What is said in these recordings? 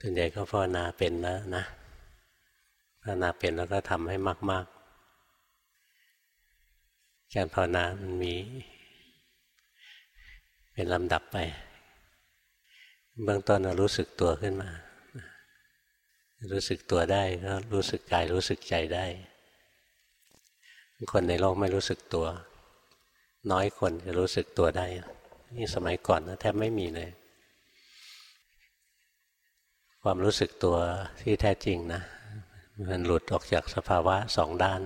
ส่วนใหญ่ก็ภาวนาเป็นแล้วนะภาวนาเป็นแล้วก็ทำให้มาก ๆ การภาวนามันมี เป็นลำดับไป เบื้องต้นเรารู้สึกตัวขึ้นมา รู้สึกตัวได้ก็รู้สึกกายรู้สึกใจได้ คนในโลกไม่รู้สึกตัว น้อยคนจะรู้สึกตัวได้ นี่สมัยก่อนนะแทบไม่มีเลย ความรู้สึกตัวที่แท้จริงนะมันหลุดออกจากสภาวะสองด้าน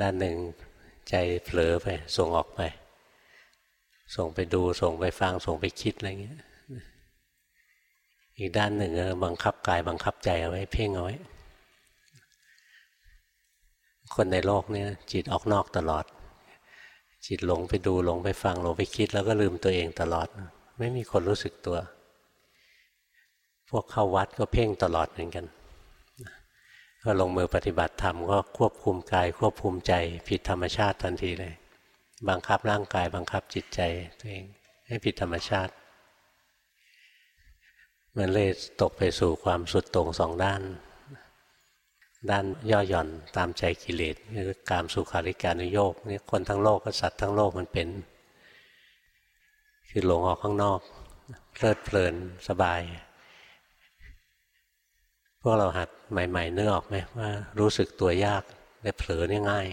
ด้านหนึ่งใจเผลอไปส่งออกไป ส่งไปดูส่งไปฟังส่งไปคิดอะไรเงี้ย อีกด้านหนึ่งบังคับกายบังคับใจเอาไว้เพ่งเอาไว้ คนในโลกเนี่ยจิตออกนอกตลอด จิตหลงไปดูหลงไปฟังหลงไปคิด แล้วก็ลืมตัวเองตลอด ไม่มีคนรู้สึกตัว พวกเข้าวัดก็เพ่งตลอดเหมือนกัน ก็ลงมือปฏิบัติธรรมก็ควบคุมกาย ควบคุมใจผิดธรรมชาติทันทีเลย บังคับร่างกายบังคับจิตใจตัวเองให้ผิดธรรมชาติ มันเลยตกไปสู่ความสุดตรงสองด้าน ด้านย่อหย่อนตามใจกิเลสคือกามสุขาริการุโยกนี่คนทั้งโลกก็สัตว์ทั้งโลกมันเป็น คือหลงออกข้างนอกเพลิดเพลินสบาย พวกเราหัดใหม่ๆนึกออกไหมว่ารู้สึกตัวยากแต่เผลอเนี่ยง่าย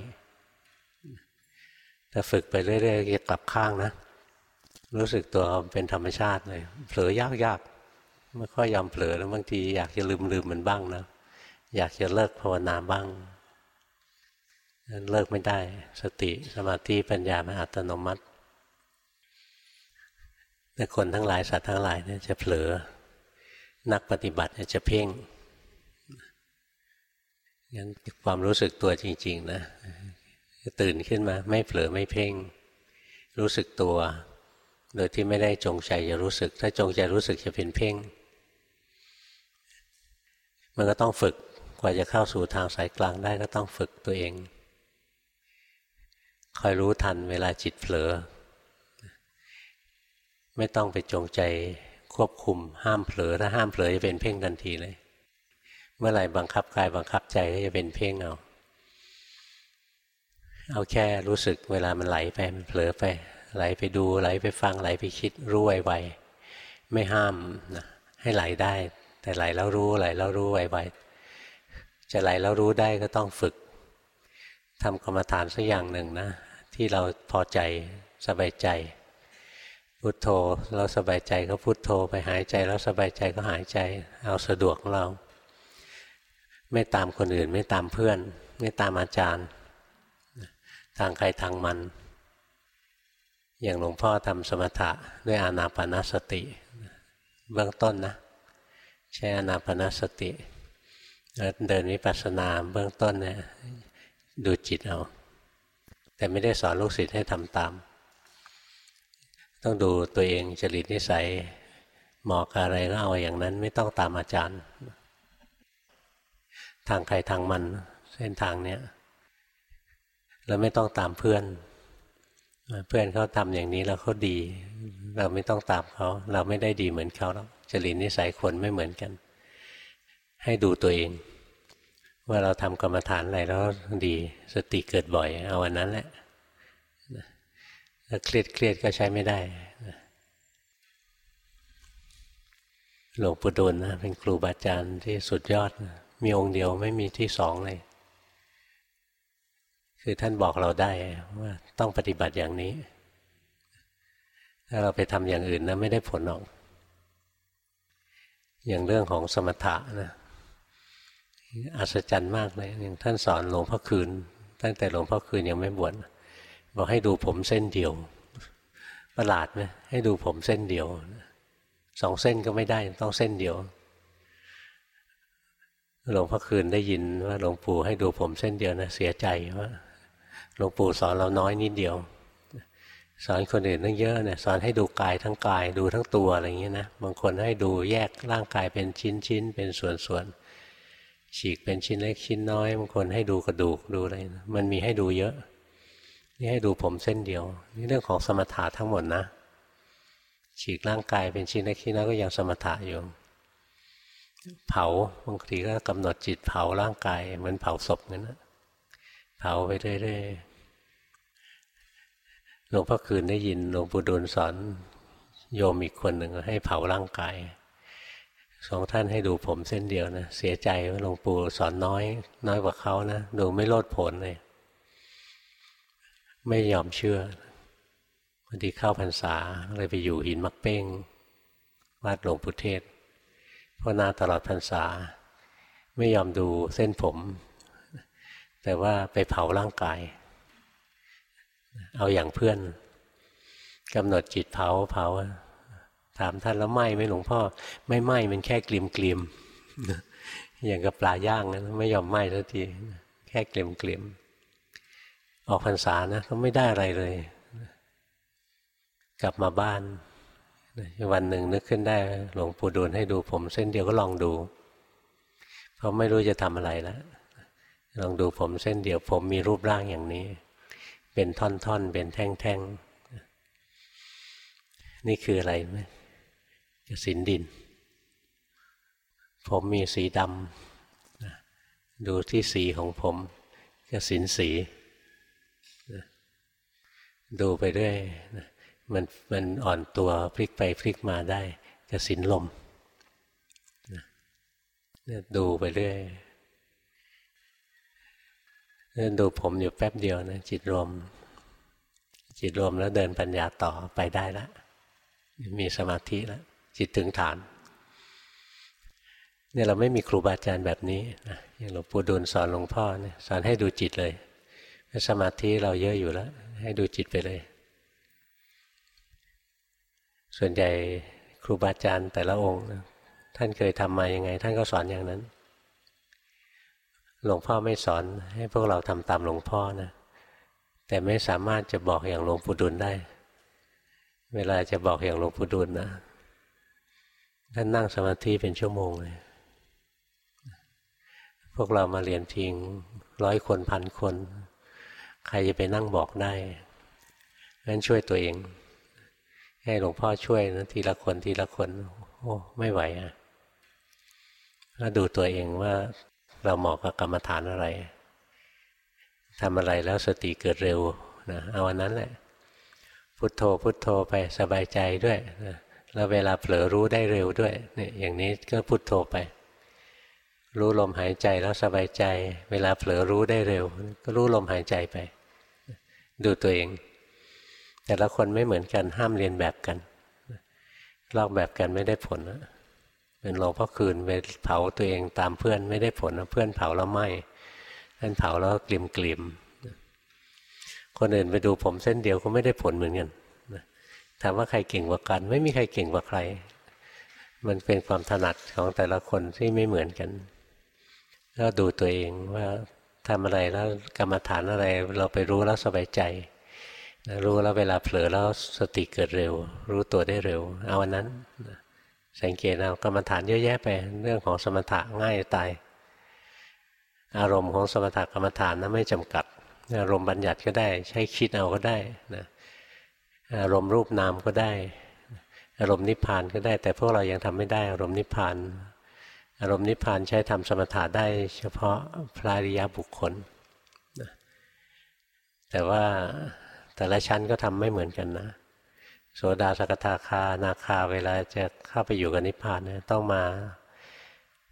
ถ้าฝึกไปเรื่อยๆจะกลับข้างนะ รู้สึกตัวเป็นธรรมชาติเลยเผลอยากๆไม่ค่อยยอมเผลอแล้วบางทีอยากจะลืมลืมมันบ้างนะอยากจะเลิกภาวนาบ้างเลิกไม่ได้สติสมาธิปัญญามันอัตโนมัติแต่คนทั้งหลายสัตว์ทั้งหลายเนี่ยจะเผลอ นักปฏิบัติจะเพ่ง งั้นความรู้สึกตัวจริง ๆ นะตื่นขึ้นมาไม่เผลอไม่เพ่ง รู้สึกตัว โดยที่ไม่ได้จงใจจะรู้สึก ถ้าจงใจรู้สึกจะเป็นเพ่ง มันก็ต้องฝึกกว่าจะเข้าสู่ทางสายกลางได้ก็ต้องฝึกตัวเอง คอยรู้ทันเวลาจิตเผลอ ไม่ต้องไปจงใจควบคุมห้ามเผลอถ้าห้ามเผลอจะเป็นเพ่งทันทีเลย เมื่อไหร่บังคับกายบังคับใจก็จะเป็นเพ่งเอา เอาแค่รู้สึกเวลามันไหลไปมันเผลอไป ไหลไปดูไหลไปฟังไหลไปคิดรู้ไวๆไม่ห้ามนะให้ไหลได้ แต่ไหลแล้วรู้ไหลแล้วรู้ไวๆจะไหลแล้วรู้ได้ก็ต้องฝึกทำกรรมฐานสักอย่างหนึ่งนะ ที่เราพอใจสบายใจ พุทโธเราสบายใจก็พุทโธไปหายใจแล้วสบายใจก็หายใจ เอาสะดวกของเรา ไม่ตามคนอื่น ไม่ตามเพื่อน ไม่ตามอาจารย์ ทางใครทางมัน อย่างหลวงพ่อทำสมถะด้วยอานาปนาสติ เบื้องต้นนะ ใช้อานาปนาสติแล้วเดินวิปัสสนาเบื้องต้นเนี่ยดูจิตเอา แต่ไม่ได้สอนลูกศิษย์ให้ทำตาม ต้องดูตัวเองจริตนิสัยเหมาะกับอะไรก็เอาอย่างนั้นไม่ต้องตามอาจารย์ ทางใครทางมัน เส้นทางเนี้ยเราไม่ต้องตามเพื่อน เพื่อนเขาทำอย่างนี้แล้วเขาดี เราไม่ต้องตามเขา เราไม่ได้ดีเหมือนเขาหรอกจริตนิสัยคนไม่เหมือนกัน ให้ดูตัวเอง ว่าเราทำกรรมฐานอะไรแล้วดี สติเกิดบ่อย เอาวันนั้นแหละถ้าเครียดเครียดก็ใช้ไม่ได้หลวงปู่ดูลนะเป็นครูบาอาจารย์ที่สุดยอดนะ มีองค์เดียวไม่มีที่สองเลย คือท่านบอกเราได้ว่าต้องปฏิบัติอย่างนี้ ถ้าเราไปทำอย่างอื่นนะไม่ได้ผลหรอก อย่างเรื่องของสมถะนะอัศจรรย์มากเลยอย่างท่านสอนหลวงพ่อคืน ตั้งแต่หลวงพ่อคืนยังไม่บวชบอกให้ดูผมเส้นเดียว ประหลาดไหมให้ดูผมเส้นเดียวสองเส้นก็ไม่ได้ต้องเส้นเดียว หลวงพ่อคืนได้ยินว่าหลวงปู่ให้ดูผมเส้นเดียวนะเสียใจว่าหลวงปู่สอนเราน้อยนิดเดียว สอนคนอื่นตั้งเยอะเนี่ยสอนให้ดูกายทั้งกายดูทั้งตัวอะไรอย่างเงี้ยนะบางคนให้ดูแยกร่างกายเป็นชิ้นชิ้นเป็นส่วนส่วนฉีกเป็นชิ้นเล็กชิ้นน้อยบางคนให้ดูกระดูกดูอะไรมันมีให้ดูเยอะ นี่ให้ดูผมเส้นเดียว นี่เรื่องของสมถะทั้งหมดนะ ฉีกร่างกายเป็นชิ้นเล็กชิ้นน้อยก็ยังสมถะอยู่ เผาบางทีก็กำหนดจิตเผาร่างกายเหมือนเผาศพงั้นนะเผาไปเรื่อยๆหลวงพ่อคืนได้ยินหลวงปู่ดูลสอนโยมอีกคนหนึ่งให้เผาร่างกายสองท่านให้ดูผมเส้นเดียวนะเสียใจว่าหลวงปู่สอนน้อย น้อยกว่าเขานะดูไม่โลดผลเลย ไม่ยอมเชื่อพอดีเข้าพรรษาเลยไปอยู่หินมักเป้งวัดหลวงปู่เทศ ภาวนาตลอดพรรษา ไม่ยอมดูเส้นผม แต่ว่าไปเผาร่างกาย เอาอย่างเพื่อนกำหนดจิตเผาเผา ถามท่านแล้วไหมไหมหลวงพ่อ ไม่ไหมมันแค่กลิมกลิมอย่างกับปลาย่างนะไม่ยอมไหมสักทีแค่กลิมกลิมออกพรรษานะก็ไม่ได้อะไรเลย กลับมาบ้าน วันหนึ่งนึกขึ้นได้ หลวงปู่ดูลให้ดูผม เส้นเดียวก็ลองดู เพราะไม่รู้จะทำอะไรแล้วลองดูผมเส้นเดียว ผมมีรูปร่างอย่างนี้ เป็นท่อนๆ เป็นแท่งๆ นี่คืออะไรไหมกสินดิน ผมมีสีดำดูที่สีของผมกสินสี ดูไปเรื่อย มันมันอ่อนตัวพลิกไปพลิกมาได้กระสินลมเนี่ยดูไปเรื่อยเนี่ยดูผมอยู่แป๊บเดียวนะจิตรวม จิตรวมแล้วเดินปัญญาต่อไปได้แล้วมีสมาธิแล้วจิตถึงฐานเนี่ยเราไม่มีครูบาอาจารย์แบบนี้นะอย่างหลวงปู่ดูลสอนหลวงพ่อเนี่ยสอนให้ดูจิตเลย สมาธิเราเยอะอยู่แล้ว ให้ดูจิตไปเลย ส่วนใหญ่ครูบาอาจารย์แต่ละองค์ ท่านเคยทำมาอยังไง ท่านก็สอนอย่างนั้น หลวงพ่อไม่สอนให้พวกเราทำตามหลวงพ่อนะแต่ไม่สามารถจะบอกอย่างหลวงปู่ดุลได้ เวลาจะบอกอย่างหลวงปู่ดุลนะท่านนั่งสมาธิเป็นชั่วโมงเลย พวกเรามาเรียนทิงร้อยคนพันคน ใครจะไปนั่งบอกได้งั้นช่วยตัวเอง ให้หลวงพ่อช่วยนะทีละคนทีละคน โอ้ไม่ไหวอะก็ดูตัวเองว่าเราเหมาะกับกรรมฐานอะไรทำอะไรแล้วสติเกิดเร็วนะเอาวันนั้นแหละพุโทโธพุโทโธไปสบายใจด้วยนะแล้วเวลาเผลอรู้ได้เร็วด้วยเนี่ยอย่างนี้ก็พุโทโธไป รู้ลมหายใจแล้วสบายใจ เวลาเผลอรู้ได้เร็ว ก็รู้ลมหายใจไป ดูตัวเอง แต่ละคนไม่เหมือนกันห้ามเรียนแบบกันลอกแบบกันไม่ได้ผลนะเป็นหลวงพ่อคืนไปเผาตัวเองตามเพื่อนไม่ได้ผลนะเพื่อนเผาแล้วไหมท่านเผาแล้วกลิ่มกลิ่มคนอื่นไปดูผมเส้นเดียวก็ไม่ได้ผลเหมือนกันถามว่าใครเก่งกว่ากัน ไม่มีใครเก่งกว่าใคร มันเป็นความถนัดของแต่ละคนที่ไม่เหมือนกันก็ดูตัวเองว่าทำอะไรแล้วกรรมฐานอะไรเราไปรู้แล้วสบายใจ รู้แล้วเวลาเผลอแล้วสติเกิดเร็ว รู้ตัวได้เร็ว เอาวันนั้นสังเกตเอากรรมฐานเยอะแยะไป เรื่องของสมถะง่ายตาย อารมณ์ของสมถะกรรมฐานนั้นไม่จำกัด อารมณ์บัญญัติก็ได้ ใช้คิดเอาก็ได้นะอารมณ์รูปนามก็ได้ อารมณ์นิพพานก็ได้ แต่พวกเรายังทำไม่ได้ อารมณ์นิพพาน อารมณ์นิพพานใช้ทำสมถะได้ เฉพาะพระริยบุคคลแต่ว่า แต่ละชั้นก็ทำไม่เหมือนกันนะ โสดาสกทาคานาคาเวลาจะเข้าไปอยู่กับนิพพานเนี่ยต้องมา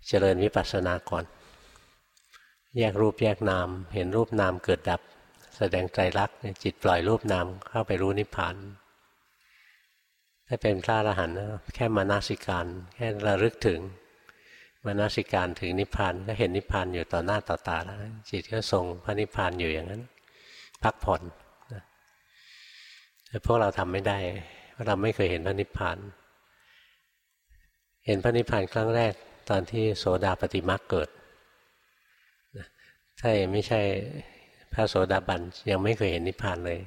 เจริญวิปัสสนาก่อน แยกรูปแยกนาม เห็นรูปนามเกิดดับ แสดงใจรักจิตปล่อยรูปนามเข้าไปรู้นิพพานถ้าเป็นพระอรหันต์แค่มานาสิการแค่ระลึกถึงมานาสิการถึงนิพพานก็เห็นนิพพานอยู่ต่อหน้าต่อตาแล้วจิตก็ทรงพระนิพพานอยู่อย่างนั้น พักผ่อน แต่พวกเราทำไม่ได้เพราะเราไม่เคยเห็นพระนิพพาน เห็นพระนิพพานครั้งแรกตอนที่โสดาปฏิมาเกิดถ้าไม่ใช่พระโสดาบันยังไม่เคยเห็นนิพพานเลย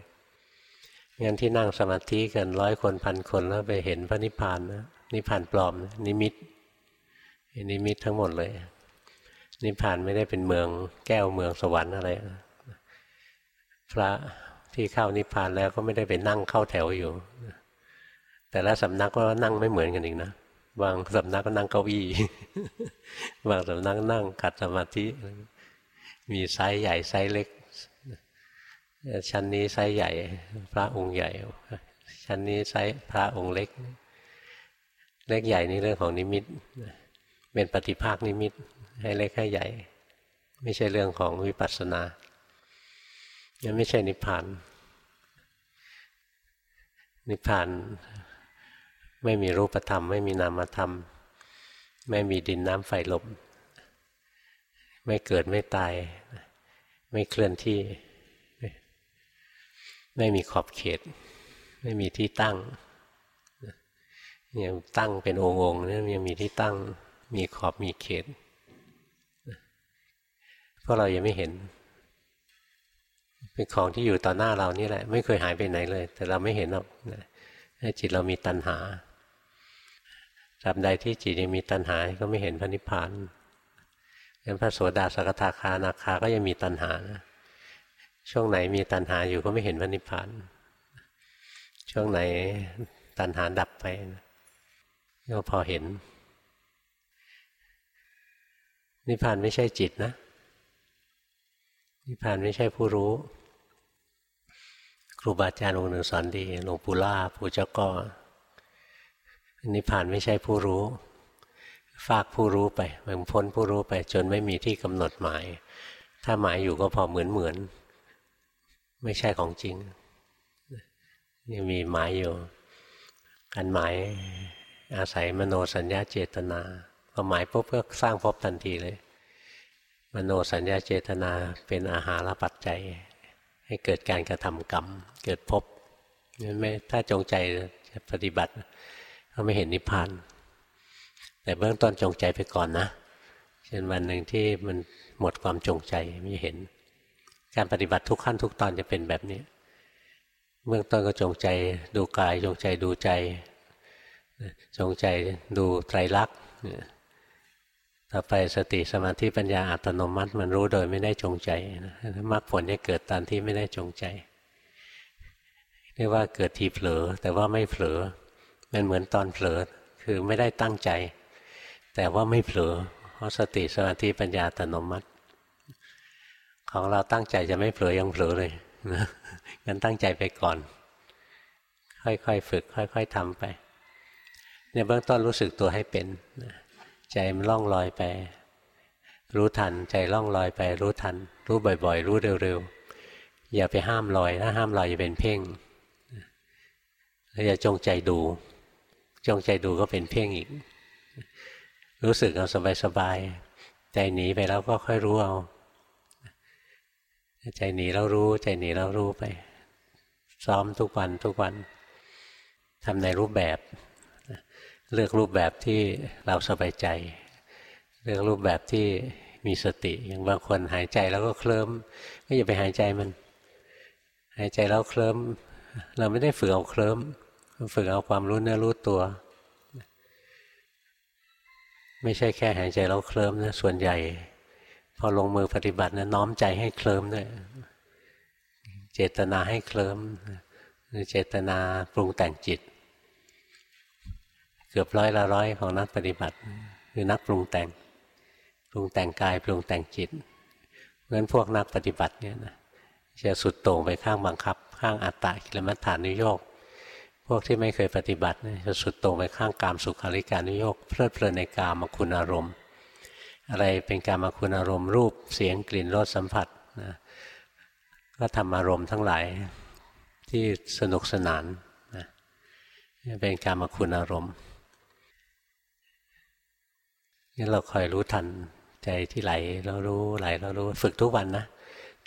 งั้นที่นั่งสมาธิกันร้อยคนพันคนแล้วไปเห็นพระนิพพานนะนิพพานปลอม นิมิตนิมิตทั้งหมดเลย นิพพานไม่ได้เป็นเมืองแก้วเมืองสวรรค์อะไร พระ ที่เข้านิพพานแล้วก็ไม่ได้ไปนั่งเข้าแถวอยู่ แต่ละสำนักก็นั่งไม่เหมือนกันอีกนะบางสำนักก็นั่งเก้าอี้บางสำนักนั่งขัดสมาธิ มีไซส์ใหญ่ไซส์เล็ก ชั้นนี้ไซส์ใหญ่ พระองค์ใหญ่ ชั้นนี้ไซส์พระองค์เล็ก เล็กใหญ่นี่เรื่องของนิมิตเป็นปฏิภาคนิมิต ให้เล็กให้ใหญ่ ไม่ใช่เรื่องของวิปัสสนา ยังไม่ใช่นิพพาน นิพพานไม่มีรูปธรรม ไม่มีนามธรรม ไม่มีดินน้ำไฟลมไม่เกิดไม่ตาย ไม่เคลื่อนที่ ไม่มีขอบเขต ไม่มีที่ตั้งยังตั้งเป็นองค์งนี่ยังมีที่ตั้ง มีขอบมีเขตเพราะเรายังไม่เห็น เป็นของที่อยู่ต่อหน้าเรานี่แหละ ไม่เคยหายไปไหนเลย แต่เราไม่เห็นหรอกจิตเรามีตัณหาตราบใดที่จิตยังมีตัณหาก็ไม่เห็นพระนิพพานงั้นพระโสดาสกทาคานาคาก็ยังมีตัณหานะช่วงไหนมีตัณหาอยู่ก็ไม่เห็นพระนิพพาน ช่วงไหนตัณหาดับไปก็พอเห็น นิพพานไม่ใช่จิตนะ นิพพานไม่ใช่ผู้รู้ รูบาอาจารย์องค์หนึ่งสอนดีหลวงปู่ล่าปู่เจ้าก็นิพพานไม่ใช่ผู้รู้ ฝากผู้รู้ไปมันพ้นผู้รู้ไปจนไม่มีที่กำหนดหมาย ถ้าหมายอยู่ก็พอเหมือนเหมือน ไม่ใช่ของจริงยังมีหมายอยู่ การหมายอาศัยมโนสัญญาเจตนาพอหมายปุ๊บก็สร้างภพทันทีเลย มโนสัญญาเจตนาเป็นอาหารปัจจัย ให้เกิดการกระทำกรรม เกิดภพไม่ถ้าจงใจจะปฏิบัติก็ไม่เห็นนิพพาน แต่เบื้องต้นจงใจไปก่อนนะเช่นวันหนึ่งที่มันหมดความจงใจไม่เห็น การปฏิบัติทุกขั้นทุกตอนจะเป็นแบบนี้ เบื้องต้นก็จงใจดูกายจงใจดูใจจงใจดูไตรลักษณ์ ต่อไปสติสมาธิปัญญาอัตโนมัติ มันรู้โดยไม่ได้จงใจมรรคผลจะเกิดตอนที่ไม่ได้จงใจเรียกว่าเกิดทีเผลอ แต่ว่าไม่เผลอ มันเหมือนตอนเผลอคือไม่ได้ตั้งใจ แต่ว่าไม่เผลอเพราะสติสมาธิปัญญาอัตโนมัติ ของเราตั้งใจจะไม่เผลอยังเผลอเลยนะงั้นตั้งใจไปก่อน ค่อยๆฝึก ค่อย ๆทำไปในเบื้องต้นรู้สึกตัวให้เป็น ใจมันล่องลอยไป รู้ทัน ใจล่องลอยไป รู้ทัน รู้บ่อยๆ รู้เร็วๆ อย่าไปห้ามลอย ถ้าห้ามลอยจะเป็นเพ่งอย่าจงใจดู จงใจดูก็เป็นเพ่งอีก รู้สึกเอาสบายๆ ใจหนีไปแล้วก็ค่อยรู้เอา ใจหนีแล้วรู้ ใจหนีแล้วรู้ไป ซ้อมทุกวันทุกวันทำในรูปแบบ เลือกรูปแบบที่เราสบายใจ เลือกรูปแบบที่มีสติ อย่างบางคนหายใจแล้วก็เคลิ้มก็อย่าไปหายใจมัน หายใจแล้วเคลิ้มเราไม่ได้ฝึกเอาเคลิ้มฝึกเอาความรู้เนื้อรู้ตัว ไม่ใช่แค่หายใจแล้วเคลิ้มนะส่วนใหญ่ พอลงมือปฏิบัตินะน้อมใจให้เคลิ้มด้วยเจตนาให้เคลิ้มหรือเจตนาปรุงแต่งจิต กือบร้อยละร้อยของนักปฏิบัติ คือนักปรุงแต่งปรุงแต่งกายปรุงแต่งจิตเพราะฉะนั้นพวกนักปฏิบัติเนี่ยนะจะสุดโต่งไปข้างบังคับ ข้างอัตตะกิลมัฏฐานุโยกพวกที่ไม่เคยปฏิบัติจะสุดโตรงไปข้างกามสุขาริการนุโยกเพลิดเพลินในกามคุณอารมณ์ อะไรเป็นกามคุณอารมณ์รูปเสียงกลิ่นรสสัมผัสนะก็ทำอารมณ์ทั้งหลายที่สนุกสนานนะเป็นกามคุณอารมณ์ นี่เราคอยรู้ทันใจที่ไหลเรารู้ไหลเรารู้ฝึกทุกวันนะ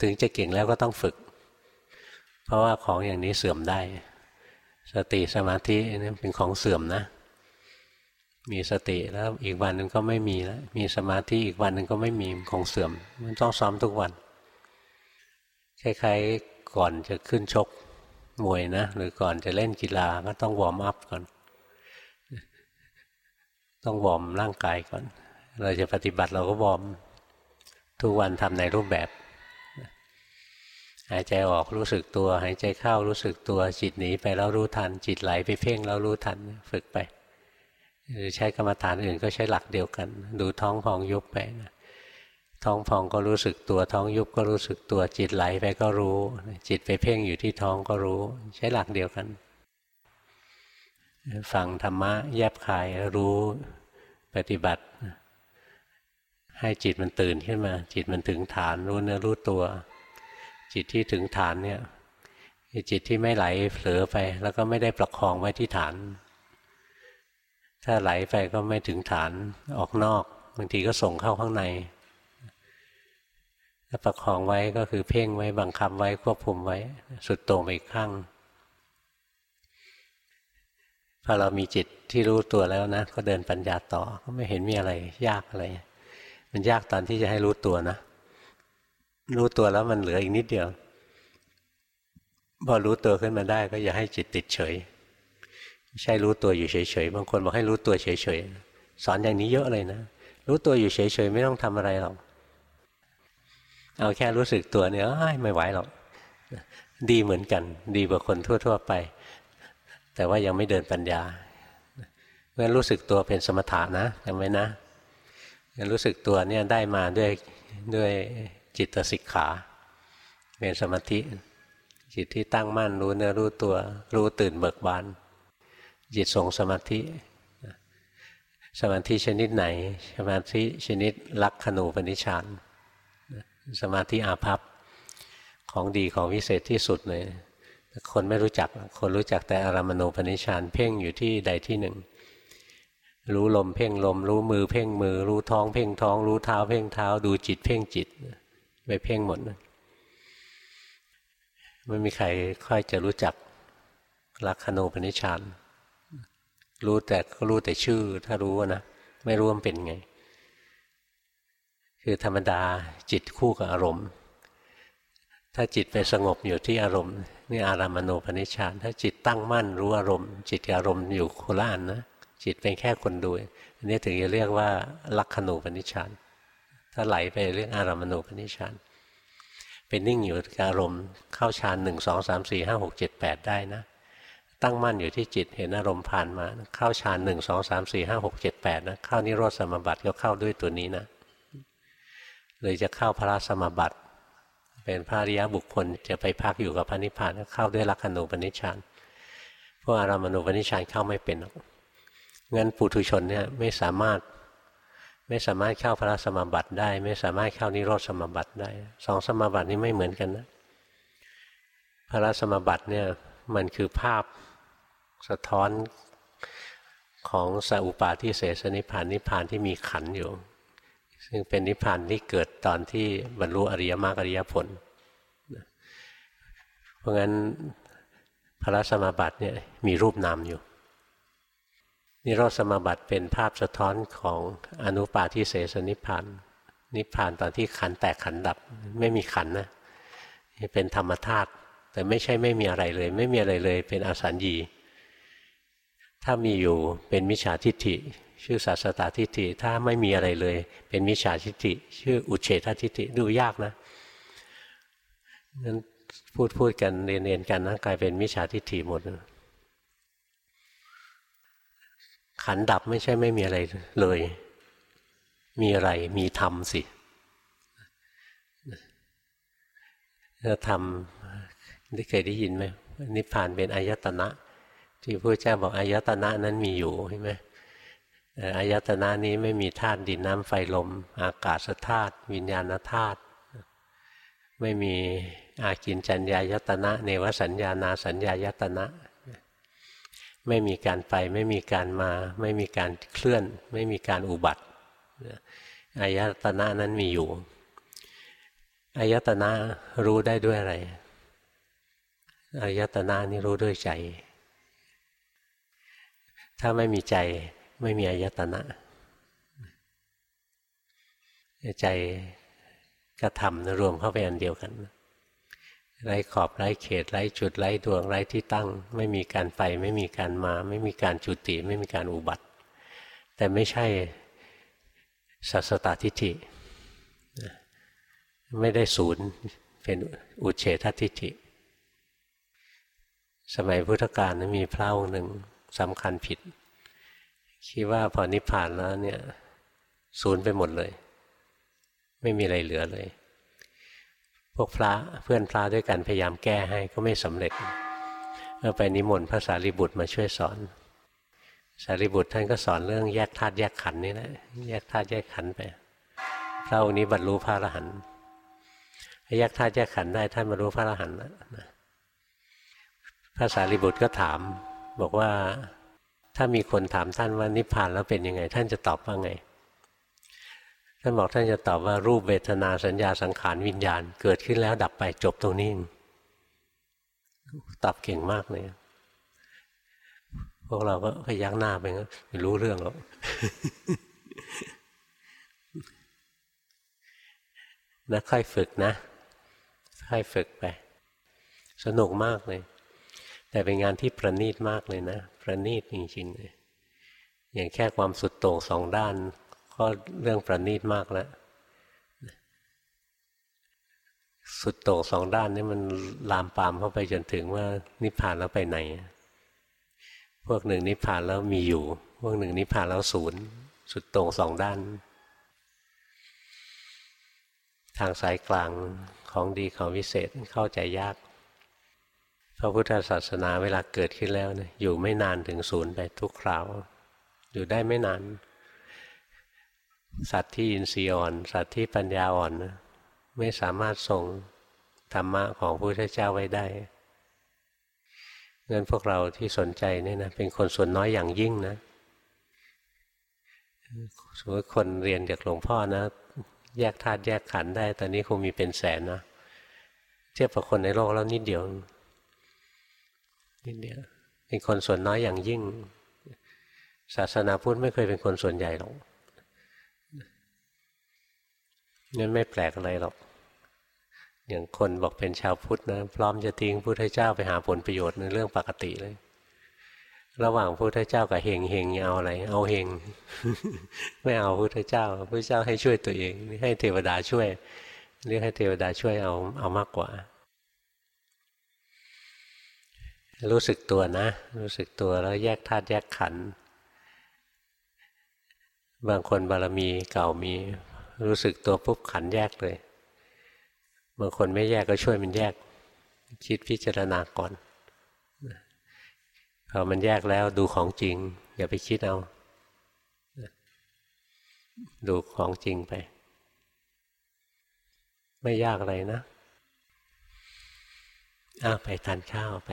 ถึงจะเก่งแล้วก็ต้องฝึก เพราะว่าของอย่างนี้เสื่อมได้ สติสมาธินี่เป็นของเสื่อมนะ มีสติแล้วอีกวันหนึ่งก็ไม่มีแล้วมีสมาธิอีกวันหนึ่งก็ไม่มีของเสื่อม มันต้องซ้อมทุกวันคล้ายๆก่อนจะขึ้นชกมวยนะ หรือก่อนจะเล่นกีฬาก็ต้อง warm up ก่อน ต้อง warm ร่างกายก่อน เราจะปฏิบัติเราก็ warm ทุกวันทำในรูปแบบ หายใจออกรู้สึกตัว หายใจเข้ารู้สึกตัวจิตหนีไปแล้วรู้ทัน จิตไหลไปเพ่งแล้วรู้ทันฝึกไป หรือใช้กรรมฐานอื่นก็ใช้หลักเดียวกัน ดูท้องพองยุบไปนะท้องพองก็รู้สึกตัวท้องยุบก็รู้สึกตัวจิตไหลไปก็รู้ จิตไปเพ่งอยู่ที่ท้องก็รู้ ใช้หลักเดียวกันฟังธรรมะแยบคายรู้ปฏิบัติ ให้จิตมันตื่นขึ้นมา จิตมันถึงฐานรู้เนื้อรู้ตัว จิตที่ถึงฐานเนี่ยจิตที่ไม่ไหลเผลอไป แล้วก็ไม่ได้ประคองไว้ที่ฐาน ถ้าไหลไปก็ไม่ถึงฐานออกนอกบางทีก็ส่งเข้าข้างในถ้าประคองไว้ก็คือเพ่งไว้บังคับไว้ควบคุมไว้ สุดโต่งไปอีกข้างพอเรามีจิตที่รู้ตัวแล้วนะ ก็เดินปัญญาต่อก็ไม่เห็นมีอะไรยากอะไร มันยากตอนที่จะให้รู้ตัวนะ รู้ตัวแล้วมันเหลืออีกนิดเดียว พอรู้ตัวขึ้นมาได้ก็อย่าให้จิตติดเฉยไม่ใช่รู้ตัวอยู่เฉยๆ บางคนบอกให้รู้ตัวเฉยๆ สอนอย่างนี้เยอะเลยนะ รู้ตัวอยู่เฉยๆ ไม่ต้องทำอะไรหรอก เอาแค่รู้สึกตัวเนี่ยไม่ไหวหรอก ดีเหมือนกัน ดีกว่าคนทั่ว ๆ ไป แต่ว่ายังไม่เดินปัญญาเพราะรู้สึกตัวเป็นสมถะนะจำไว้นะ รู้สึกตัวเนี่ยได้มาด้วยด้วยจิตสิกขา เป็นสมาธิ จิตที่ตั้งมั่นรู้เนื้อรู้ตัว รู้ตื่นเบิกบานจิตทรงสมาธิ สมาธิชนิดไหน สมาธิชนิดลักขณูปนิชานสมาธิอาภัพของดีของวิเศษที่สุดเลยคนไม่รู้จักคนรู้จักแต่อารามณูปนิชานเพ่งอยู่ที่ใดที่หนึ่ง รู้ลมเพ่งลม รู้มือเพ่งมือ รู้ท้องเพ่งท้อง รู้เท้าเพ่งเท้า ดูจิตเพ่งจิตไปเพ่งหมดไม่มีใครค่อยจะรู้จักลักขณูปนิชานรู้แต่ก็รู้แต่ชื่อ ถ้ารู้นะไม่รู้ว่าเป็นไง คือธรรมดาจิตคู่กับอารมณ์ ถ้าจิตไปสงบอยู่ที่อารมณ์นี่อารามณูปนิชฌานถ้าจิตตั้งมั่นรู้อารมณ์ จิตอารมณ์อยู่โคละอันนะ จิตเป็นแค่คนดูอันนี้ถึงจะเรียกว่าลักขณูปนิชฌานถ้าไหลไปเรื่องอารามณูปนิชฌานเป็นนิ่งอยู่กับอารมณ์เข้าฌานหนึ่งสองสามสี่ห้าหกเจ็ดแปดได้นะ ตั้งมั่นอยู่ที่จิตเห็นอารมณ์ผ่านมา เข้าฌานหนึ่งสองสามสี่ห้าหกเจ็ดแปดนะเข้านิโรธสมบัติก็เข้าด้วยตัวนี้นะเลยจะเข้าพระสมบัติ เป็นพระริยบุคคลจะไปพักอยู่กับพระนิพพานเข้าด้วยลักขณูปนิชฌานพวกอารามณูปนิชฌานเข้าไม่เป็นหรอก งั้นปุถุชนเนี่ยไม่สามารถไม่สามารถเข้าพระสมบัติได้ ไม่สามารถเข้านิโรธสมบัติได้สองสมบัตินี้ไม่เหมือนกันนะพระสมบัติเนี่ยมันคือภาพสะท้อนของสัพปาทิเสสนิพานนิพานที่มีขันอยู่ ซึ่งเป็นนิพานที่เกิดตอนที่บรรลุอริยมรรคอริยผล เพราะงั้นพระสมบัติเนี่ยมีรูปนามอยู่ นิโรธสมาบัติเป็นภาพสะท้อนของอนุปาทิเสสนิพานนิพพานตอนที่ขันแตกขันดับไม่มีขันนะเป็นธรรมธาตุแต่ไม่ใช่ไม่มีอะไรเลย ไม่มีอะไรเลย เป็นอสัญญีถ้ามีอยู่เป็นมิจฉาทิฏฐิ ชื่อสัสตาทิฏฐิถ้าไม่มีอะไรเลย เป็นมิจฉาทิฏฐิ ชื่ออุเฉททิฏฐิดูยากนะนั้นพูดพูดกันเรียนเรียนกันนะกลายเป็นมิจฉาทิฏฐิหมด ขันดับไม่ใช่ไม่มีอะไรเลย มีอะไรมีธรรมสิถ้าธรรมได้เคยได้ยินไหมนิพพานเป็นอายตนะ ที่พระเจ้าบอกอายตนะนั้นมีอยู่ใช่ไหมอายตนะนี้ไม่มีธาตุดินน้ำไฟลม อากาศธาตุวิญญาณธาตุไม่มีอากินจัญญายตนะ เนวสัญญานาสัญญายตนะ ไม่มีการไป ไม่มีการมา ไม่มีการเคลื่อน ไม่มีการอุบัติอายตนะนั้นมีอยู่อายตนะรู้ได้ด้วยอะไรอายตนะนี่รู้ด้วยใจ ถ้าไม่มีใจไม่มีอายตนะใจกระทำรวมเข้าไปอันเดียวกัน ไร้ขอบไร้เขตไร้จุดไร้ดวงไร้ที่ตั้ง ไม่มีการไป ไม่มีการมา ไม่มีการจุติ ไม่มีการอุบัติ แต่ไม่ใช่สัสตตทิฏฐิไม่ได้ศูนย์เป็นอุเฉททิฏฐิ สมัยพุทธกาลมีพระองค์หนึ่งสำคัญผิด คิดว่าพอนิพพานแล้วเนี่ย ศูนย์ไปหมดเลย ไม่มีอะไรเหลือเลย พวกพระเพื่อนพระด้วยกันพยายามแก้ให้ก็ไม่สำเร็จเมื่อไปนิมนต์พระสารีบุตรมาช่วยสอน สารีบุตรท่านก็สอนเรื่องแยกธาตุแยกขันธ์นี่แหละแยกธาตุแยกขันธ์ไปพระองค์นี้บรรลุพระอรหันต์แยกธาตุแยกขันธ์ได้ท่านบรรลุพระอรหันต์นะพระสารีบุตรก็ถาม บอกว่าถ้ามีคนถามท่านว่านิพพานแล้วเป็นยังไง ท่านจะตอบว่าไง ท่านบอกท่านจะตอบว่ารูปเวทนาสัญญาสังขารวิญญาณ เกิดขึ้นแล้วดับไปจบตรงนี้ตอบเก่งมากเลย พวกเราก็พยักหน้าไปไม่รู้เรื่องหรอกนะค่อยฝึกนะค่อยฝึกไป สนุกมากเลย แต่เป็นงานที่ประณีตมากเลยนะ ประณีตจริงๆเลยอย่างแค่ความสุดโต่งสองด้าน ก็เรื่องประณีตมากแล้ว สุดโต่งสองด้านนี่มันลามปามเข้าไปจนถึงว่านิพพานแล้วไปไหน พวกหนึ่งนิพพานแล้วมีอยู่ พวกหนึ่งนิพพานแล้วศูนย์ สุดโต่งสองด้าน ทางสายกลางของดีของวิเศษเข้าใจยากพระพุทธศาสนาเวลาเกิดขึ้นแล้วนะอยู่ไม่นานถึงศูนย์ไปทุกคราว อยู่ได้ไม่นาน สัตว์ที่อินทรีย์อ่อน สัตว์ที่ปัญญาอ่อนนะไม่สามารถทรงธรรมะของพระพุทธเจ้าไว้ได้งั้นพวกเราที่สนใจนี่นะเป็นคนส่วนน้อยอย่างยิ่งนะสมมติคนเรียนจากหลวงพ่อนะ แยกธาตุแยกขันได้ ตอนนี้คงมีเป็นแสนนะเทียบกับคนในโลกแล้วนิดเดียวนิดเดียวเป็นคนส่วนน้อยอย่างยิ่ง ศาสนาพุทธไม่เคยเป็นคนส่วนใหญ่หรอก นั่นไม่แปลกอะไรหรอก อย่างคนบอกเป็นชาวพุทธนะพร้อมจะทิ้งพุทธเจ้าไปหาผลประโยชน์ในเรื่องปกติเลย ระหว่างพุทธเจ้ากับเฮงเฮงเอาอะไร เอาเฮงไม่เอาพุทธเจ้าพุทธเจ้าให้ช่วยตัวเอง ให้เทวดาช่วย เรียกให้เทวดาช่วยเอาเอามากกว่า รู้สึกตัวนะ รู้สึกตัวแล้วแยกธาตุแยกขันธ์บางคนบารมีเก่ามี รู้สึกตัวปุ๊บขันแยกเลยบางคนไม่แยกก็ช่วยมันแยก คิดพิจารณาก่อนพอมันแยกแล้วดูของจริง อย่าไปคิดเอา ดูของจริงไป ไม่ยากอะไรนะอ้าไปทานข้าวไป